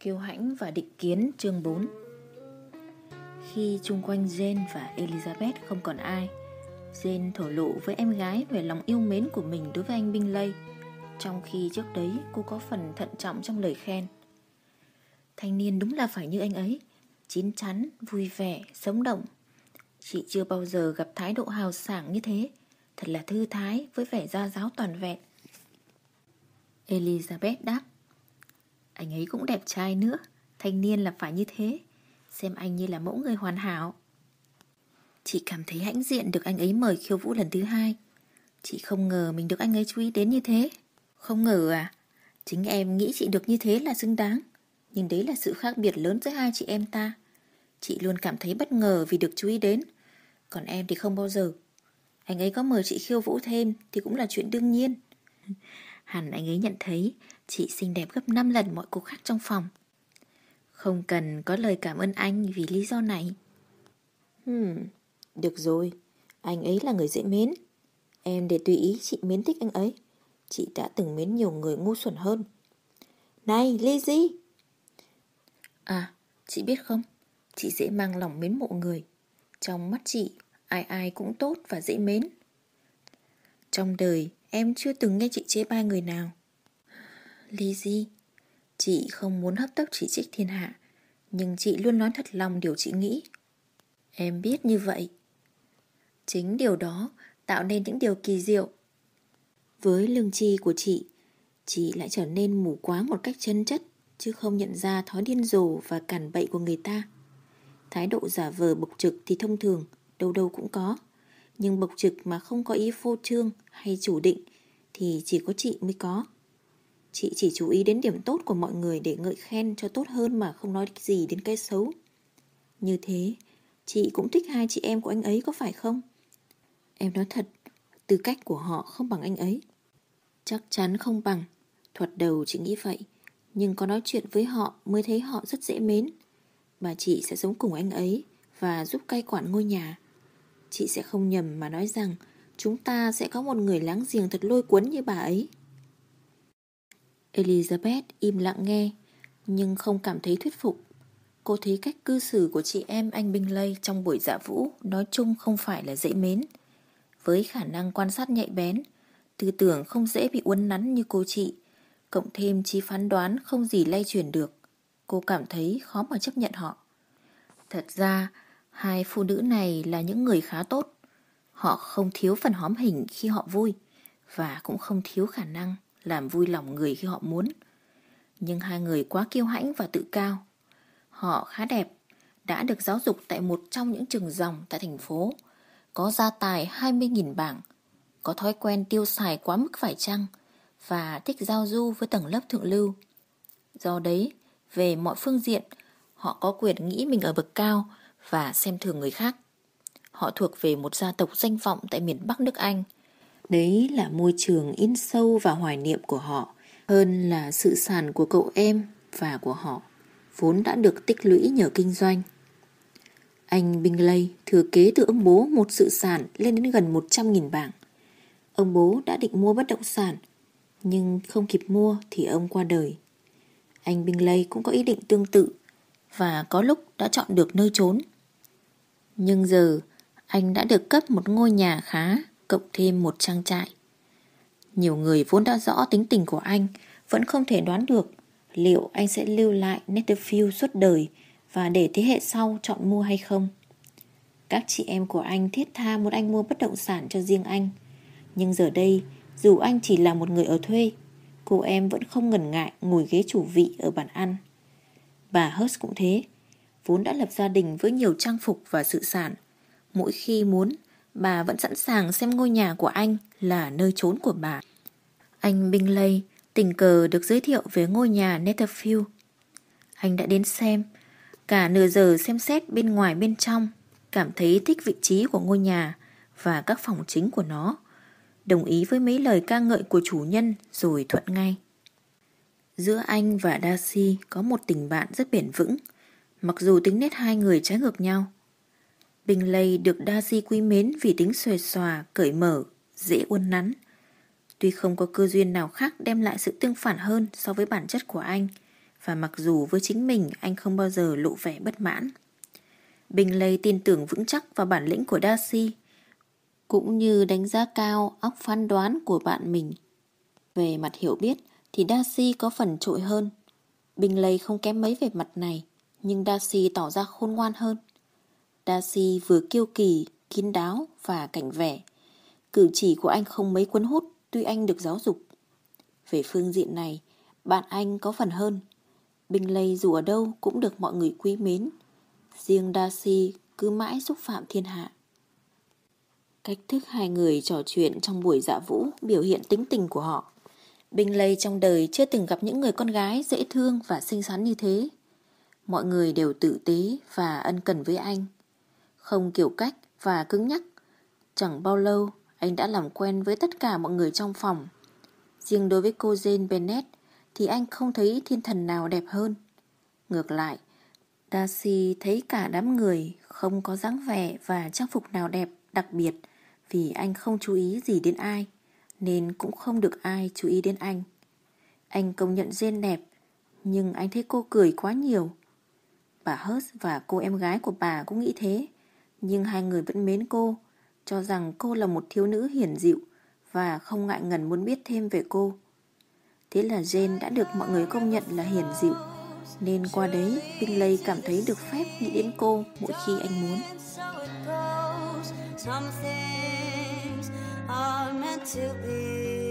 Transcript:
Kiêu hãnh và định kiến chương 4 Khi chung quanh Jane và Elizabeth không còn ai Jane thổ lộ với em gái về lòng yêu mến của mình đối với anh Bingley Trong khi trước đấy cô có phần thận trọng trong lời khen. Thanh niên đúng là phải như anh ấy Chín chắn, vui vẻ, sống động. Chị chưa bao giờ gặp thái độ hào sảng như thế Thật là thư thái với vẻ gia giáo toàn vẹn. Elizabeth đáp anh ấy cũng đẹp trai nữa. Thanh niên là phải như thế. Xem anh như là mẫu người hoàn hảo. Chị cảm thấy hãnh diện được anh ấy mời khiêu vũ lần thứ hai. Chị không ngờ mình được anh ấy chú ý đến như thế. Không ngờ à? Chính em nghĩ chị được như thế là xứng đáng. Nhưng đấy là sự khác biệt lớn giữa hai chị em ta. Chị luôn cảm thấy bất ngờ vì được chú ý đến. Còn em thì không bao giờ. Anh ấy có mời chị khiêu vũ thêm Thì cũng là chuyện đương nhiên. Hẳn anh ấy nhận thấy Chị xinh đẹp gấp 5 lần mọi cô khác trong phòng. Không cần có lời cảm ơn anh Vì lý do này. Hmm Được rồi Anh ấy là người dễ mến. Em để tùy ý chị mến thích anh ấy. Chị đã từng mến nhiều người ngu xuẩn hơn. Này Lizzie À chị biết không? Chị dễ mang lòng mến mộ người. Trong mắt chị Ai ai cũng tốt và dễ mến. Trong đời Em chưa từng nghe chị chế bai người nào. Lizzie Chị không muốn hấp tấp chỉ trích thiên hạ, Nhưng chị luôn nói thật lòng điều chị nghĩ. Em biết như vậy. Chính điều đó Tạo nên những điều kỳ diệu. Với lương tri của chị Chị lại trở nên mù quáng một cách chân chất, Chứ không nhận ra thói điên rồ và cản bậy của người ta. Thái độ giả vờ bộc trực thì thông thường, Đâu đâu cũng có. Nhưng bộc trực mà không có ý phô trương hay chủ định Thì chỉ có chị mới có. Chị chỉ chú ý đến điểm tốt của mọi người Để ngợi khen cho tốt hơn mà không nói gì đến cái xấu. Như thế, Chị cũng thích hai chị em của anh ấy có phải không? Em nói thật, Tư cách của họ không bằng anh ấy. Chắc chắn không bằng Thuật đầu chị nghĩ vậy. Nhưng có nói chuyện với họ mới thấy họ rất dễ mến. Bà chị sẽ sống cùng anh ấy Và giúp cai quản ngôi nhà. Chị sẽ không nhầm mà nói rằng Chúng ta sẽ có một người láng giềng thật lôi cuốn như bà ấy Elizabeth im lặng nghe Nhưng không cảm thấy thuyết phục Cô thấy cách cư xử của chị em anh Bingley trong buổi dạ vũ nói chung không phải là dễ mến. Với khả năng quan sát nhạy bén, tư tưởng không dễ bị uốn nắn như cô chị, cộng thêm trí phán đoán không gì lay chuyển được. Cô cảm thấy khó mà chấp nhận họ. Thật ra, hai phụ nữ này là những người khá tốt. Họ không thiếu phần hóm hình khi họ vui và cũng không thiếu khả năng làm vui lòng người khi họ muốn. Nhưng hai người quá kiêu hãnh và tự cao. Họ khá đẹp, đã được giáo dục tại một trong những trường dòng tại thành phố, có gia tài 20.000 bảng, có thói quen tiêu xài quá mức phải chăng và thích giao du với tầng lớp thượng lưu. Do đấy, về mọi phương diện, họ có quyền nghĩ mình ở bậc cao và xem thường người khác. Họ thuộc về một gia tộc danh vọng tại miền Bắc nước Anh. Đấy là môi trường in sâu vào hoài niệm của họ hơn là sự sản của cậu em và của họ vốn đã được tích lũy nhờ kinh doanh. Anh Bingley thừa kế từ ông bố một sự sản lên đến gần 100.000 bảng. Ông bố đã định mua bất động sản, nhưng không kịp mua thì ông qua đời. Anh Bingley cũng có ý định tương tự và có lúc đã chọn được nơi trốn. Nhưng giờ anh đã được cấp một ngôi nhà khá cộng thêm một trang trại. Nhiều người vốn đã rõ tính tình của anh vẫn không thể đoán được liệu anh sẽ lưu lại Netherfield suốt đời và để thế hệ sau chọn mua hay không. Các chị em của anh thiết tha muốn anh mua bất động sản cho riêng anh. Nhưng giờ đây, dù anh chỉ là một người ở thuê, cô em vẫn không ngần ngại ngồi ghế chủ vị ở bàn ăn. Bà Hurst cũng thế, vốn đã lập gia đình với nhiều trang phục và sự sản. Mỗi khi muốn, bà vẫn sẵn sàng xem ngôi nhà của anh là nơi trốn của bà. Anh Bingley tình cờ được giới thiệu về ngôi nhà Netherfield. Anh đã đến xem, cả nửa giờ xem xét bên ngoài bên trong, cảm thấy thích vị trí của ngôi nhà và các phòng chính của nó, đồng ý với mấy lời ca ngợi của chủ nhân rồi thuận ngay. Giữa anh và Darcy có một tình bạn rất bền vững, mặc dù tính nét hai người trái ngược nhau. bình lây được Darcy quý mến vì tính xuề xòa, cởi mở, dễ uốn nắn, Tuy không có cơ duyên nào khác đem lại sự tương phản hơn so với bản chất của anh và mặc dù với chính mình anh không bao giờ lộ vẻ bất mãn. bình lây tin tưởng vững chắc vào bản lĩnh của Darcy, cũng như đánh giá cao óc phán đoán của bạn mình. Về mặt hiểu biết thì Darcy có phần trội hơn. bình lây không kém mấy về mặt này, nhưng Darcy tỏ ra khôn ngoan hơn. Darcy vừa kiêu kỳ, kín đáo và cảnh vẻ. Cử chỉ của anh không mấy cuốn hút tuy anh được giáo dục. Về phương diện này, bạn anh có phần hơn. Bingley dù ở đâu cũng được mọi người quý mến. Riêng Darcy cứ mãi xúc phạm thiên hạ. Cách thức hai người trò chuyện trong buổi dạ vũ biểu hiện tính tình của họ. Bingley trong đời chưa từng gặp những người con gái dễ thương và xinh xắn như thế. Mọi người đều tử tế và ân cần với anh. Không kiểu cách và cứng nhắc. Chẳng bao lâu anh đã làm quen với tất cả mọi người trong phòng. Riêng đối với cô Jane Bennett thì anh không thấy thiên thần nào đẹp hơn. Ngược lại, Darcy thấy cả đám người không có dáng vẻ và trang phục nào đẹp đặc biệt vì anh không chú ý gì đến ai, nên cũng không được ai chú ý đến anh. Anh công nhận Jane đẹp, nhưng anh thấy cô cười quá nhiều. Bà Hurst và cô em gái của bà cũng nghĩ thế, nhưng hai người vẫn mến cô, cho rằng cô là một thiếu nữ hiền dịu và không ngại ngần muốn biết thêm về cô. Thế là Jane đã được mọi người công nhận là hiền dịu, nên qua đấy Bingley cảm thấy được phép nghĩ đến cô mỗi khi anh muốn. Some things are meant to be